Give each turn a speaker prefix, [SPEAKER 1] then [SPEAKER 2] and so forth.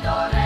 [SPEAKER 1] doresc